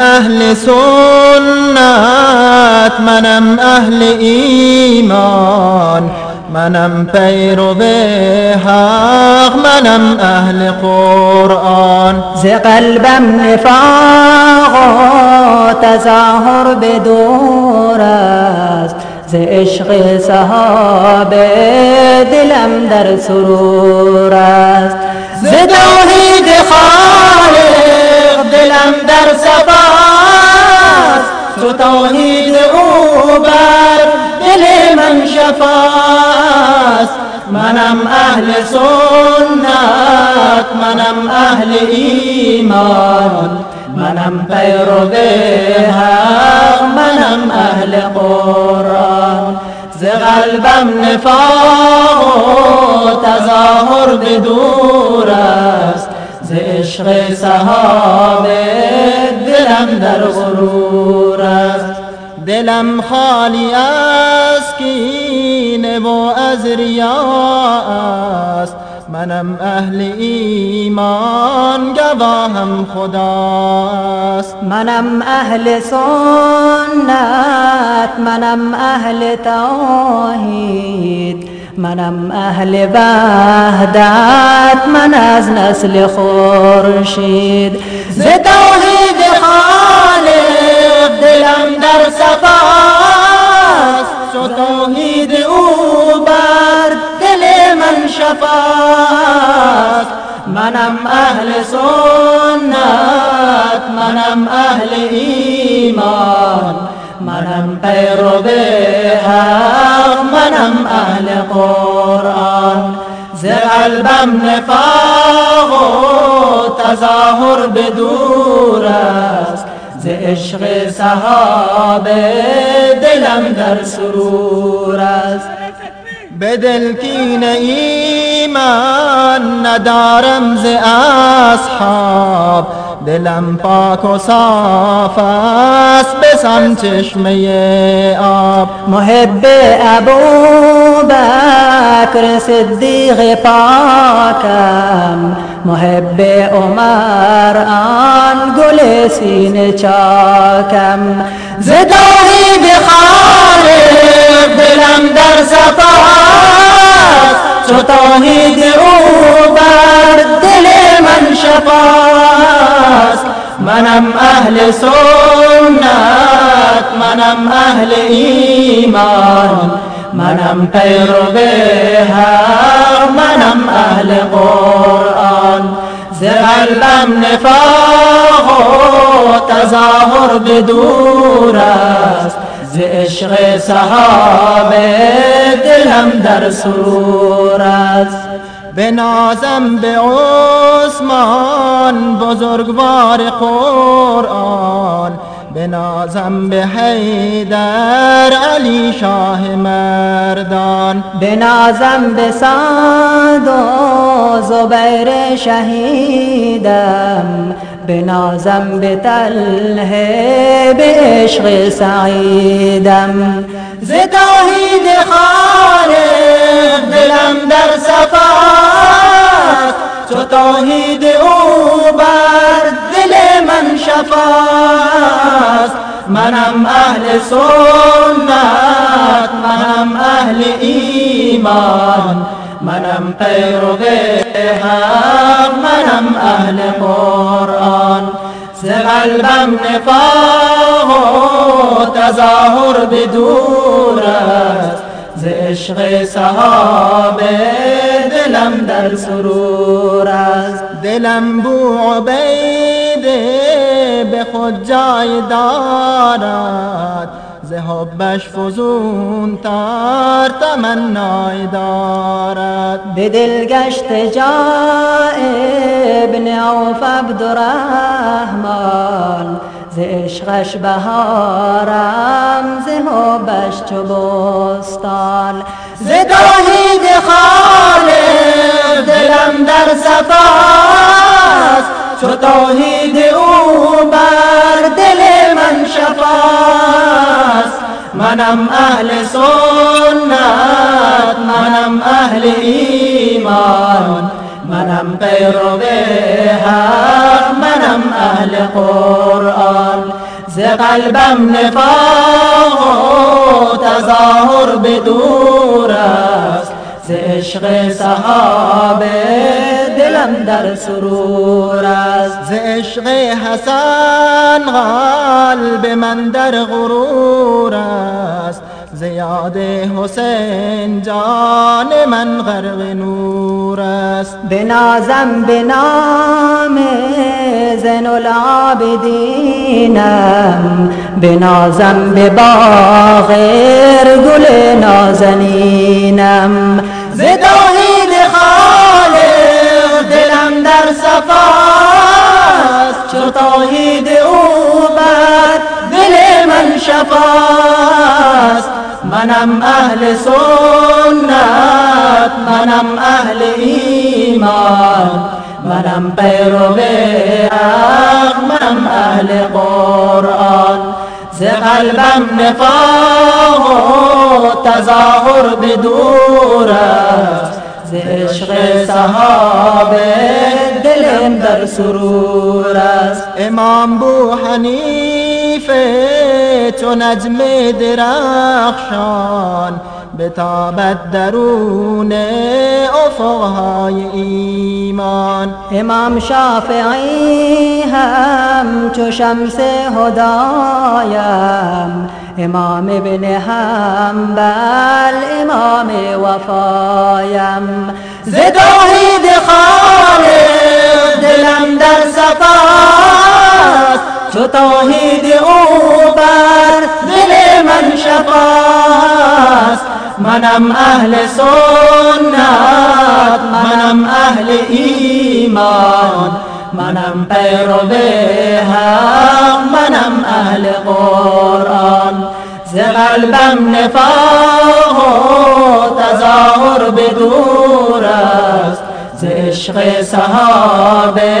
اهل سنت منم اهل ایمان منم پیرو حق منم اهل قرآن. ز قلبم نفاق و تظاهر به دور است. ز عشق صحابه دلم در سرور است. ز توحید خالق دلم در صفاست تو توحید او بر دل من شفاست. منم اهل سنت منم اهل ایمان منم پیرو حق منم اهل قرآن. ز قلبم نفاق و تظاهر به دور است. ز عشق صحابه دلم در غرور است. دلم خالی از کینه و از ریا است. منم اهل ایمان گواهم خداست منم اهل سنت منم اهل توحید منم اهل وحدت من از نسل خورشید. ز منم اهل سنت منم اهل ایمان. منم پیرو حق منم اهل قرآن. ز قلبم نفاق و تظاهر به دور است. ز عشق صحابه دلم در سرور است. به دلکین ایمان ندارم ز اصحاب. دلم پاک و صاف است بسان چشمه آب. محب ابو بکر صدیق پاکم. محب عمر آن گل سینه چاکم. ز توحید خالق دلم در صفاست. چو توحید او بر دل من شفاست. منم اهل سنت منم اهل ایمان. منم پیرو حق منم اهل قرآن. ز قلبم نفاق و تظاهر به دور است. ز عشق صحابه دلم در سرور است بنازم به عثمان بزرگوار قرآن. بنازم به حیدر علی شاه مردان. بنازم به سعد و زبیر شهیدم. بنازم به طلحه به عشق سعیدم. ز توحید خالق دلم در صفاست. چو توحید او بر دل من شفاست. منم اهل سنت منم اهل ایمان. منم پیرو حق منم اهل قرآن. ز نفاق و تظاهر به دور است. ز عشق صحابه دلم در سرور است. دلم بو عبیده به خود جای دارد. حبش فزون تر تمنای دارد. به دل گشت جای ابن عوف عبدالرحمن ز عشقش بهارم ز حبش چو بستان. ز توحید خالق دلم در صفاست چو توحید او منم اهل سنت منم اهل ایمان منم پیرو حق منم اهل قرآن ز قلبم نفاق و تظاهر به دور است ز عشق صحابه دلم در سرور است. ز عشق حسن قلب من در غرور است. زیاد حسین جان من غرق نور است. بنازم به نام زن العابدینم. بنازم به باغ گل نازنینم. ز صفاست چو توحید او بر دل من شفاست. منم اهل سنت منم اهل ایمان. منم پیرو حق منم اهل قرآن. ز قلبم نفاق و تظاهر به دور است. ز عشق صحابه دلم در سرور است. امام بو حنیفه تو نجم درخشان بتابد درون افقهای ایمان. امام شافعی هم چو شمس هدایم. امام ابن حنبل امام وفایم. ز توحید خالق دلم در صفاست چو توحید او بر دل من شفاست منم اهل سنت منم اهل ایمان. منم پیرو حق منم اهل قرآن. ز قلبم نفاق و تظاهر به دور است. عشق صحابه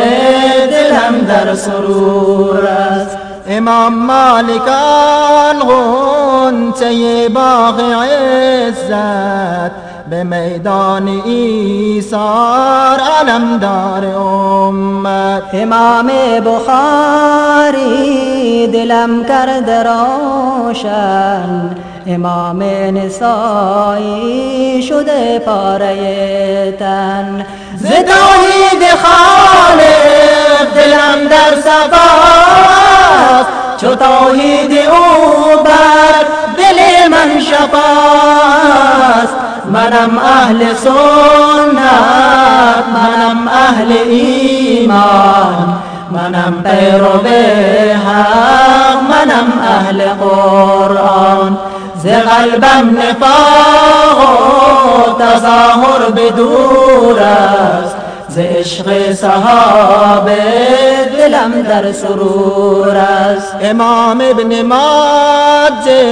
دلم در سرور است. امام مالکان غنچه باغ عزت به میدان ایثار علمدار امت. امام بخاری دلم کرد روشن. امام نسایی شده پاره تن. ز توحید خالق دلم در صفاست. چو توحید او بر دل من شفاست. منم اهل سنت منم اهل ایمان. منم پیرو حق منم اهل قرآن ز قلبم نفاق و تظاهر به دور است. ز عشق صحابه دلم در سرور است. امام ابن ماجه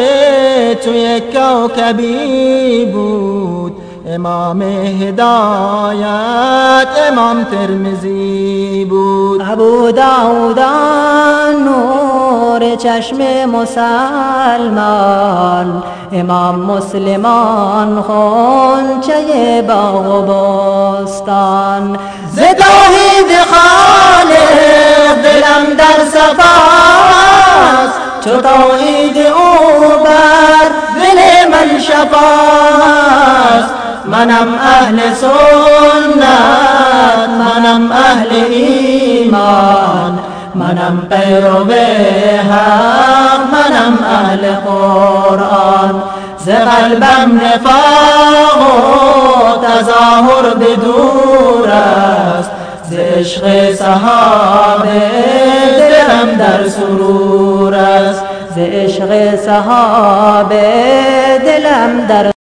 توی کوکبی بود. امام هدایت امام ترمزی بود. ابو داود نور چشم مسلمان امام مسلمان خونچه باغ و بستان ز خالق دلم در صفاست چو توحید او بر دل من شفاست. منم اهل سنت منم اهل ایمان منم پیرو حق منم اهل قرآن. ز قلبم نفاق و تظاهر به دور است. ز عشق صحابه دلم در سرور است. ز عشق صحابه دلم در